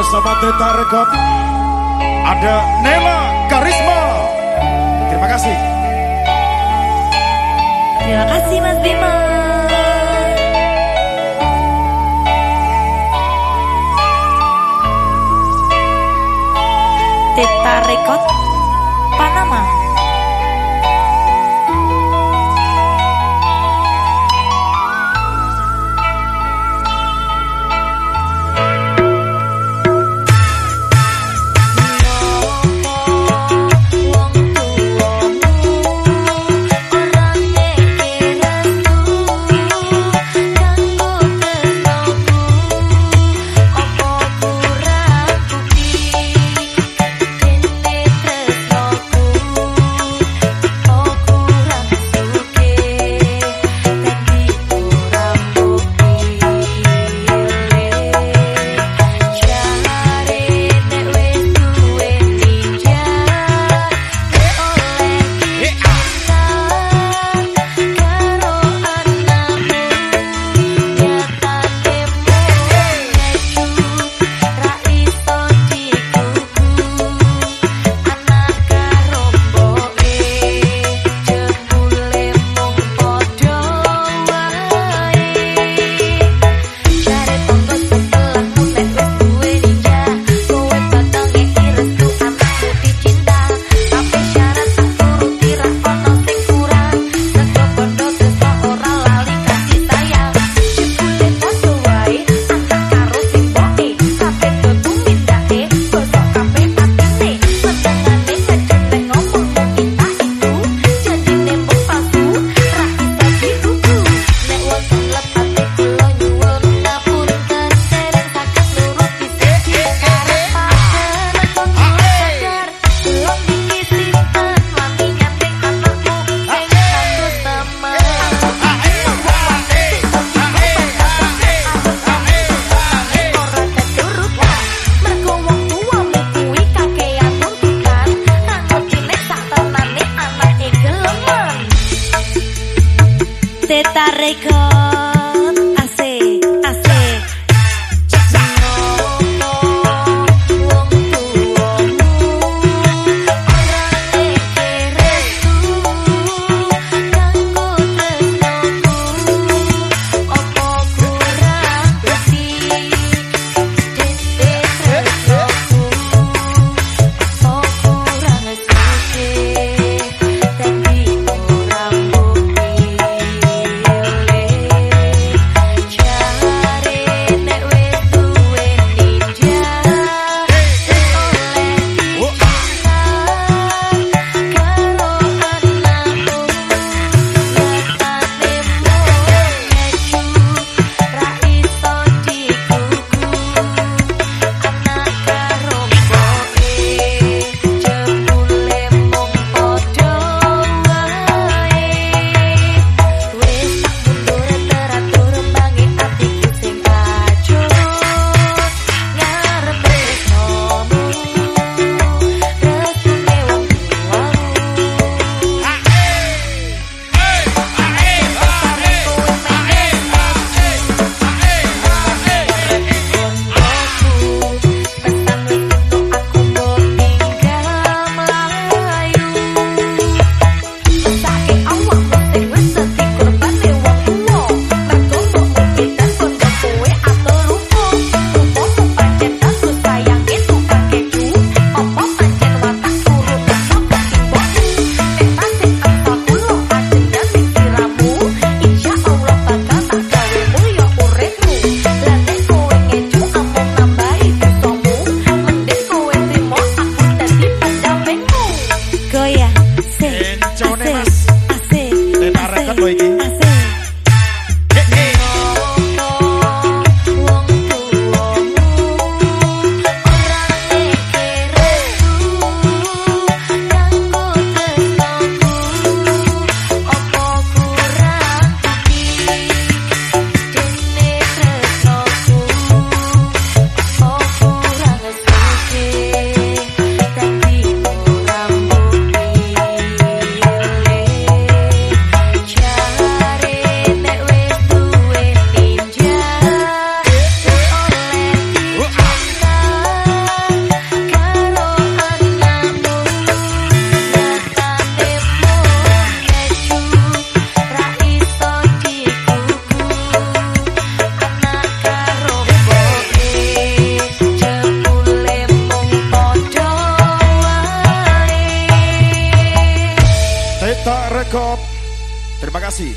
bersama Teta Rekod ada Nela Karisma. Terima kasih. Terima kasih Mas Bima. Teta Rekod Teta Record Rekop. Terima kasih.